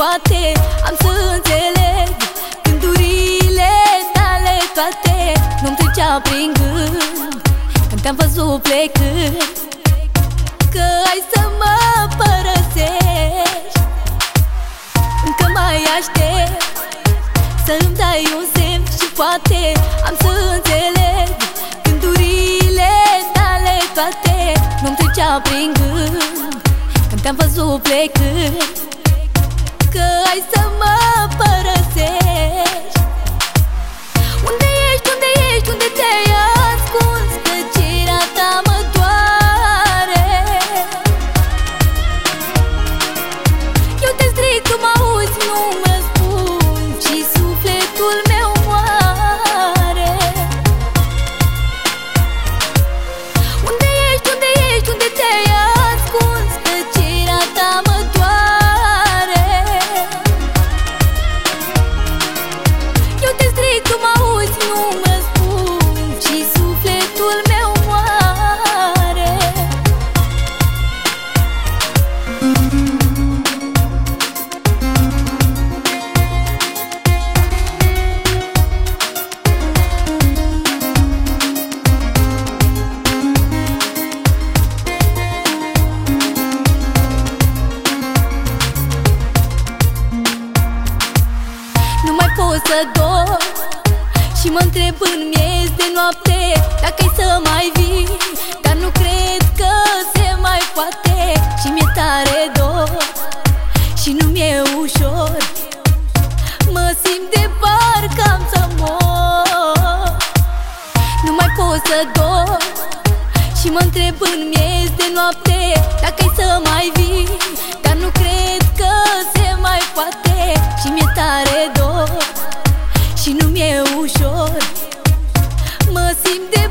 poate Am să înțeleg Gândurile tale toate. Nu-mi trecea prin gând Când te-am văzut plecând Că ai să mă părăsești. Încă mai aștept Să-mi dai un semn și poate Am să înțeleg Gândurile tale toate. Nu-mi trecea prin gând Când te-am văzut plecând că ai să mă părăsești Nu mai pot să dorm Și mă întreb în miez de noapte Dacă-i să mai vii Dar nu cred că se mai poate Și mi-e tare dor Și nu mi-e ușor. Mă simt de parcă am să mor. Nu mai pot să dorm și mă întreb în miez de noapte Dacă-i să mai vii seem to